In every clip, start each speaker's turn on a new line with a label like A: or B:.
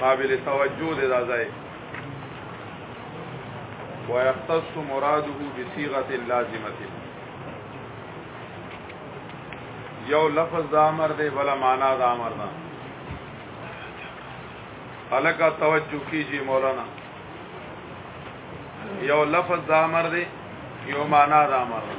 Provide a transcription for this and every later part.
A: قابل توجه دی دا ځای ويختص مراده بصيغه لازمه یو لفظ د امر دی بل معنا د امر نه الکا توجه کیږي مولانا یو لفظ د امر دی یو معنا د امر نه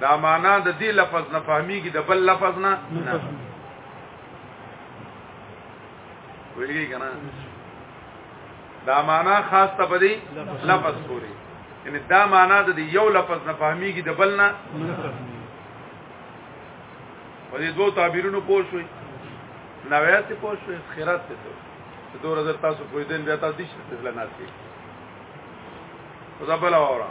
A: دا معنا د دې لفظ نه فهميږي د بل لفظ نه نه ویږي کنه دا معنا خاص ته بدی لفظ پوری یعنی دا معنا د یو لفظ نه فهميږي د بل نه په دې دوه تعبیرونو پوه شوي نوایت ته پوه شوي خیرات ته ته دوه ورځې تاسو په دې بیا تاسو دې څه نه ناسي خدا بل اورا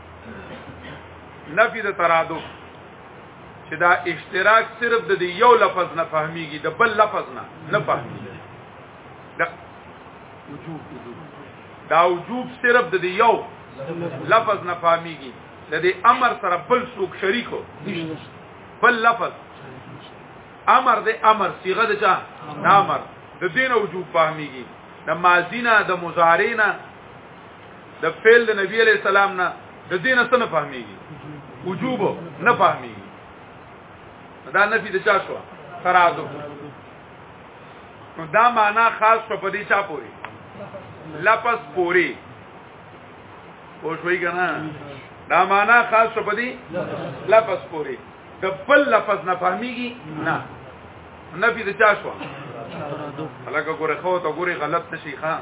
A: نفي د ترادف چې دا اشتراک صرف د یو لفظ نه فهميږي د بل لفظ نه نه فهميږي دا وجوب دا وجوب صرف د یو لفظ نه فهميږي د دې امر سره بل څوک شریکو بل لفظ امر د امر صيغه د چا امر د دین وجوب فهميږي د ماضینا د مضارعنا د فعل د نبی علی السلام نه د دین څه نه فهميږي وجوب نه فهميږي دا نفي د چا شو ترادو نو دا معنا خاص شو په دې چا پوری لپس پوری او شوي کنه دا معنا خاص شو په دې لپس پوری د بل لفظ نه فهميږي نه نفي د چا شو هلکه ګوره خو ته ګوره غلط نشي خان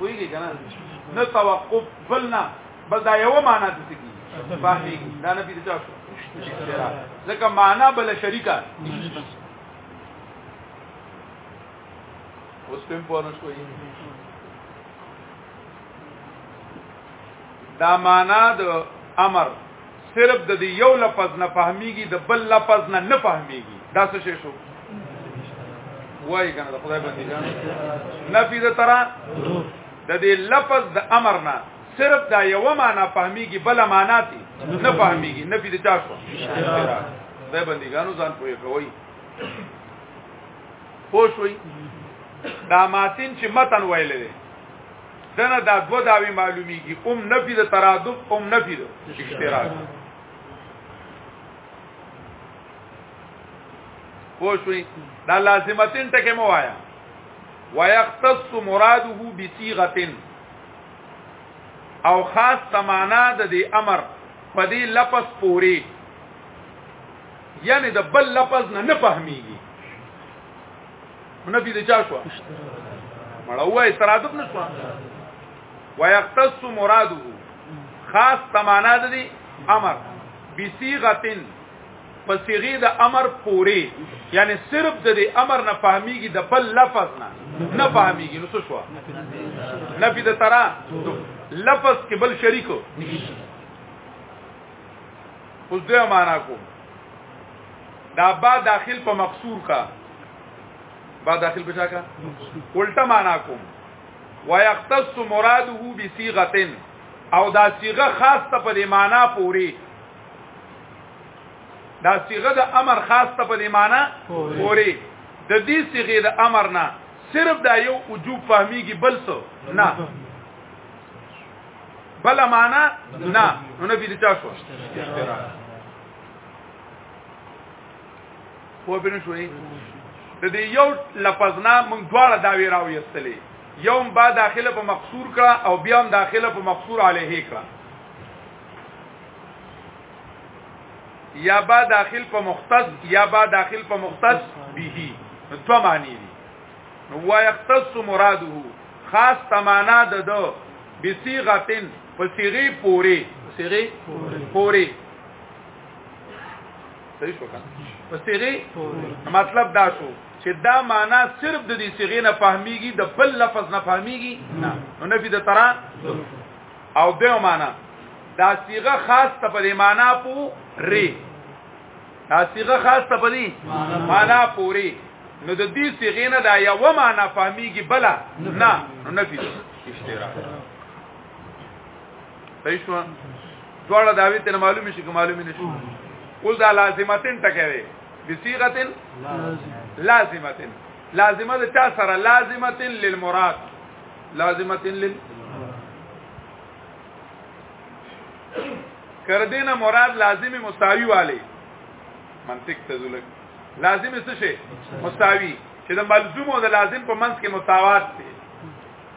A: ویږي کنه نه توقف بلنا بل دا یو معنا د سکی باندې دا نه پیږي تاسو ځکه معنا بل شریکه اوس په پوره شوې دا معنا د امر صرف د دې یو لفظ نه فهميږي د بل لفظ نه نه فهميږي دا څه شي شو وای کنه د خدای باندې ځان نفي د ترا د دې لفظ د امر نه صرف دا یو معنا فهميږي بل معنا تي نه فهميږي نفي د چا شو دا باندې ګانو ځان پوي کوي پوښوي دا ماتین چې متن ویل دي دنه دا دو داوی معلومیږي ام نفی د ترادف ام نفی د اشتراک پوښوي دا لازمتین ټکه مو وایا ويختص مراده بصيغه او خاص تمانا د دې امر په دې لفظ پوری یعنی د بل لفظ نه نه فهميږي نفي د چا شو مړه وای ترادف نشو ويختص مراده خاص تمانا د امر بصيغتن پسیغه د امر پوری یعنی صرف د امر نه فهميږي د بل لفظ نه نه فهميږي نو څه شو نفي د ترا لفظ کې بل شریکو اوس دې معنا کوم دا با داخل په مقصور کا با داخل بچا کا الټه معنا کوم ويختص مراده بصيغه او دا صيغه خاص ته په معنا پوری دا صيغه د امر خاص ته په معنا پوری د دې صيغه د امر نه صرف دا یو وجوب فهميږي بل څه نه بل معنا نه نو نبی دې چا شو خو به نشوي د دې یو لفظنا موږ دواړه دا وی راو یستلې یوم با داخله په مقصور کړه او بیا هم داخله په مقصور علیه کړه یا با داخل په مختص یا با داخل په مختص به تو معنی دي و یختص مراده خاص تمانا د دو بصيغتن په صيغه پوری په صيغه پوری صحیح شو کنه په صيغه مطلب دا شو چې دا معنا صرف د دې صيغه نه فهميږي د بل لفظ نه فهميږي نه نو نفي د ترا او د معنا دا صيغه خاص ته په معنا پو ری دا صيغه خاص ته په معنا پوری نو د دې صيغه نه دا یو معنا فهميږي بل نه نو نفي اشتراک صحیح شو دواړه داوی ته معلومی شي که معلومی نشي اوس دا لازمتن ټکی دی بصيغه لازمتن لازمه د چا سره لازمتن للمراد لازمتن لل کردینه مراد لازمی مساوی والی منطق ته زلک لازم څه شي مساوي چې د ملزوم او د لازم په منځ کې مساوات دی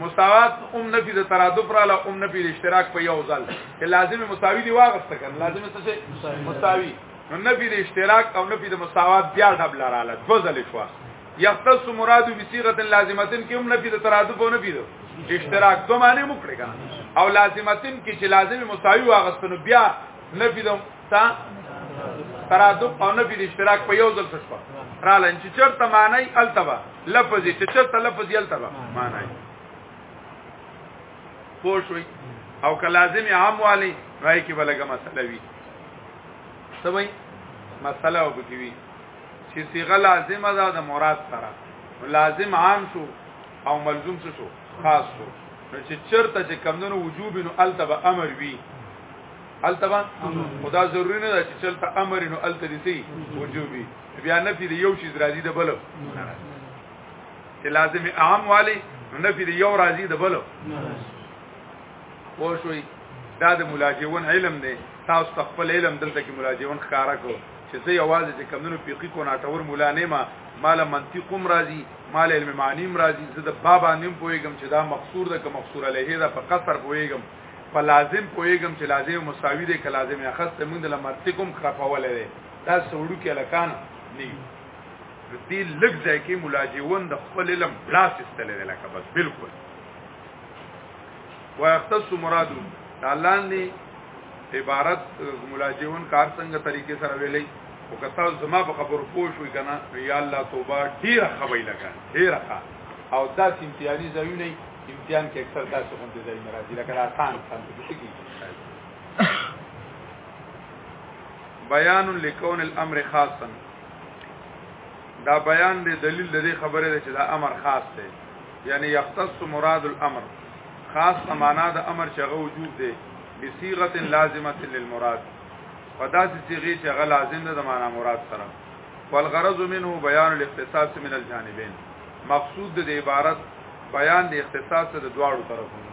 A: مساوات ام نفی د ترادف را له ام نفی د اشتراک په یو ځل چې لازم مساوی دی واغسته کړه لازم څه شي مساوی نو نفی د اشتراک او نفی د مساوات بیا ډبل را له دو ځل شو یختص مراد بصيغه لازمه کې ام نفی د ترادف او نفی د اشتراک دوه معنی مو کړی کنه او لازمتن کې چې لازم مساوي واغستنو بیا نفي د تا ترادف او نفي د اشتراک په یو ځل شپه رالن چې چرته معنی التبا لفظ چې چرته لفظ التبا معنی پوښوي او که لازم عام والی راي کې بلګه مسله وي سوي مسله وبکوي چې صيغه لازمه ده د مراد سره لازم عام شو او ملزوم څه شو خاص شو نو چې چرته چې کمونو وجوب نو التبا امر وي التبا خدا ضروری نه ده چې چلته امر نو الته دي سي وجوبي بیا نفي دی یو شی راځي د بل چې لازم اهم والی نفي دی یو راځي د بل پوه شوي دا د ملاجون علم دی تاسو خپل علم دلته کې ملاجون ښکارا کو چې زه یوازې د کمونو پیقي کو ناټور مولا نه ما مال منطق هم راځي مال علم معنی هم راځي زه د بابا نیم پويګم چې دا مقصور ده که مقصور علیه ده په قصر پويګم په لازم پويګم چې لازم مساوي دی که لازم اخص ته موږ د مرتي کوم خرفول دی دا سوړو کې لکان نه دې لږ ځای کې ملاجون د خپل علم بلاس استلې ده لکه بس بالکل ويختص مراد الله نه عبارت ملاجون کار څنګه طریقې سره ویلې او کته زما په خبرو پوه شوې کنه یا الله توبه ډیره خبرې لګا ډیره او دا سیمتیاني ځایونه امتحان کې اکثر تاسو غونډې ځای نه راځي لکه آسان آسان څه کیږي بیان لکون الامر خاصا دا بیان دی دلیل د دې خبره ده چې دا امر خاص دی یعنی یختص مراد الامر خاص معنا د امر چې هغه وجود دی بصيغه لازمه للمراد فداسې صيغه چې هغه لازم ده د معنا مراد سره والغرض منه بیان الاختصاص من الجانبين مقصود د عبارت بیان د اختصاص د دواړو طرفونو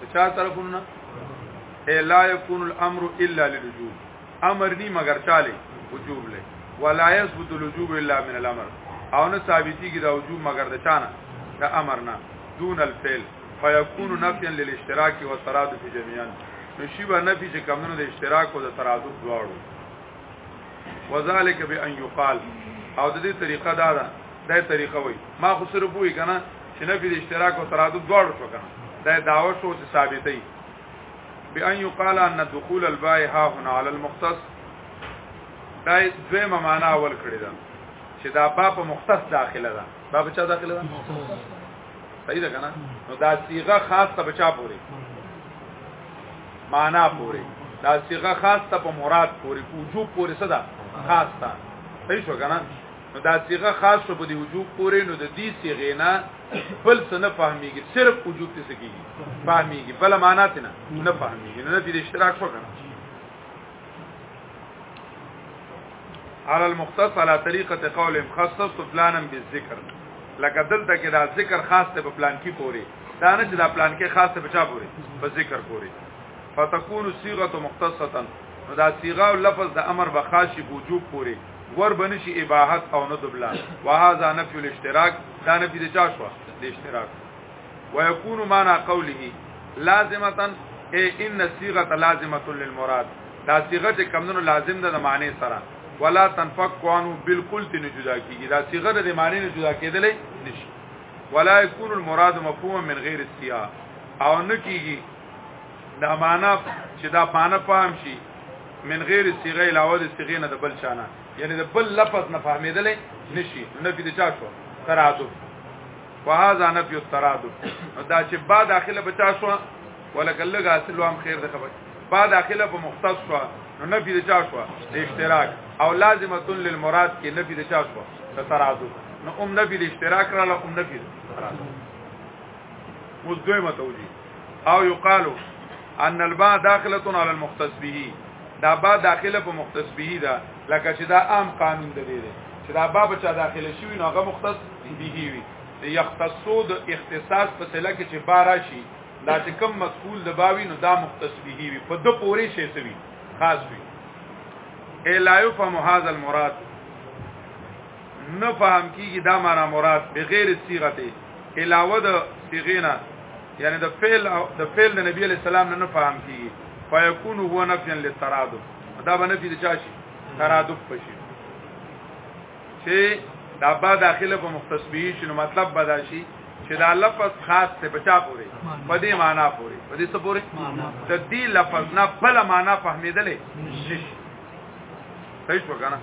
A: د چا طرفونو اے لا یکون الامر الا للوجوب امر نی مگر چاله وجوب له ولا یثبت الوجوب الا من الامر او نه ثابتی کی دا وجوب مگر د چانه دا امر نه دون الفعل فیکون نفیا للاشتراک والترادف جميعا نشیبه نفی چې کمونو د اشتراک او د ترادف دواړو وذالک بان یقال او د دې طریقه دا ده دا طریقه وای ما خو سره پوي کنه چې نفي د اشتراک او ترادف دواړو شو کنه دا داوا شو چې ثابتې بان یقال ان دخول الباء ها هنا على المختص دا دویمه معنا اول کړی ده چې دا با په مختص داخله ده با په چا داخله ده صحیح ده کنه نو دا صيغه خاص ته بچا پوري معنا پوري دا صيغه خاص ته په مراد پوري وجوب پوري صدا خاص ته صحیح شو کنه نو دا صيغه خاص شو په دې وجوب پوري نو د دې صيغه نه بل څه نه فهميږي صرف وجوب ته سکیږي فهميږي بل معنا ته نه نه فهميږي نه دې اشتراک شو کنه على المختص على طريقه قول مخصص فلانا بالذکر لکه دلته کې دا ذکر خاص ته په پلان کې پوري دا نه چې دا پلان کې خاص ته بچا پوري په ذکر پوري فتكون صيغه مختصه نو دا صيغه او لفظ د امر بخاشي وجوب پوري ور بنشي اباحت او نه دبلا وهذا نفي الاشتراك دا نفي د چا شو د اشتراک ويكون معنا قوله لازمه اي ان صيغه لازمه للمراد دا صيغه چې کمونو لازم ده د معنی سره ولا تنفق قانو بالکل تن جدا کیږي دا صيغه د معنی نه جدا کېدلې نشي ولا يكون المراد مفهوما من غير السياق او نه کیږي دا معنا چې دا معنا فهم شي من غیر صيغه علاوه د صيغه نه د بل چانه یعنی د بل لفظ نه فهمیدلې نشي نو په دې چا شو تراتب وهذا نفي الترادف دا چې با داخله بچا شو ولکه لږه اصل هم خیر ده خبر با داخله په مختص شو نو نفي د چا شو د اشتراک او لازمه للمراد کې نفي د چا شو د ترادف نو ام نفي د اشتراک را له ام نفي اوس دویمه توجیه او یقال ان الباء داخله على المختص به دا با داخله په مختص به دا لکه چې دا عام قانون دی چې دا با بچا داخله شوی نو هغه مختص به وي د یختصو د اختصاص په سله کې چې بارا شي دا چې کم مقبول د باوی نو دا مختص به وي په د پوري شي سوي خاص وي الا يفهم هذا المراد نه فهم کیږي دا معنا مراد بغیر صيغه ته علاوه د صيغینا یعنی د فعل او د فعل د نبی علی السلام نه فهم کیږي فیکون هو نفیا للترادف دا باندې چې چاشي ترادف پشي چې دا با داخله په مختص به شي نو مطلب به دا شي چې دا لفظ خاص ته بچا پوري په دې معنا پوري په دې څه پوري د دې لفظ نه بل معنا فهمیدلې نشي صحیح شو کنه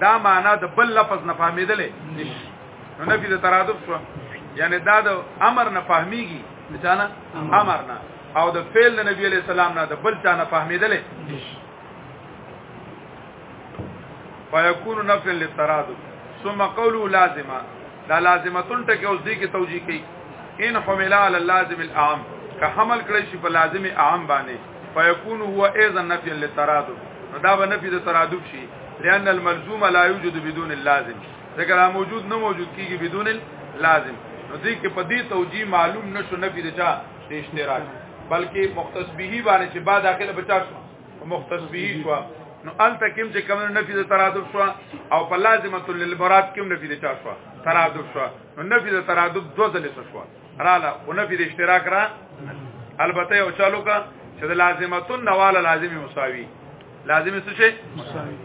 A: دا معنا د بل لفظ نه فهمیدلې نشي نو نفي د ترادف شو یعنی دا د امر نه فهميږي چې نه امر نه او د فعل نبی علی السلام نه د بل چا نه فهمیدلې نشي فیکون نفی للترادف ثم قوله لازمه دا لازمتون ټکه اوس دی کې توجیه کوي ان حمل علی اللازم الاعم که حمل کړی شي په لازم اعم باندې فیکون هو اذا نفی للترادف نو دا به نفی د ترادف شي لأن الملزوم لا يوجد بدون اللازم ذکر موجود نه موجود کیږي بدون اللازم نو دې کې په دې توجیه معلوم نشو نفی د چا اشتراک بلکې مختص به باندې چې بعد اخر بچا شو مختص به شو نو الته کوم چې کوم نفي د ترادف شو او په لازمه للمراد کوم نفي د چا شو ترادف شو نو نفي د ترادف دوه ځلې شو رااله او نفي د اشتراک را البته یو چالو کا چې د لازمتون نواله لازمي مساوي لازمي څه شي مساوي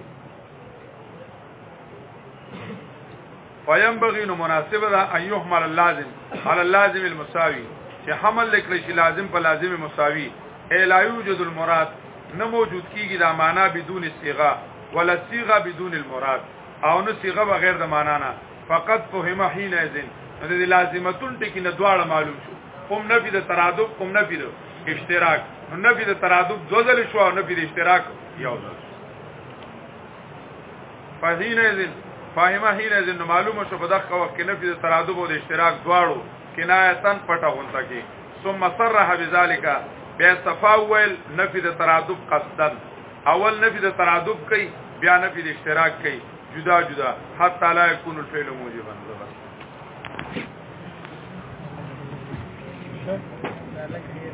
A: فینبغي نو مناسبه ده ان يحمل اللازم على اللازم المساوي چې حمل لیکل شي لازم په لازم مساوي الا يوجد المراد نه موجود کیږي دا معنا بدون صيغه ولا صيغه بدون المراد او نه صيغه بغیر د معنا نه فقط فهم حين اذن د لازمتون ټکی نه دواړه معلوم شو کوم نفي د ترادف کوم نفي د اشتراک نو نفي د ترادف دوزل شو او نفي د اشتراک یو ځل فهینه ذن فاهمه هینه ذن معلومه شو په دغه وخت کې نفي د ترادف او د اشتراک دواړو کنایتن پټه غونته کې ثم صرح بذالک بیا تفاول نفي د ترادف قصدن اول نفي د ترادف کوي بیا نفي د اشتراک کوي جدا جدا حتی لا يكون الفعل موجبا
B: زبر Thank you.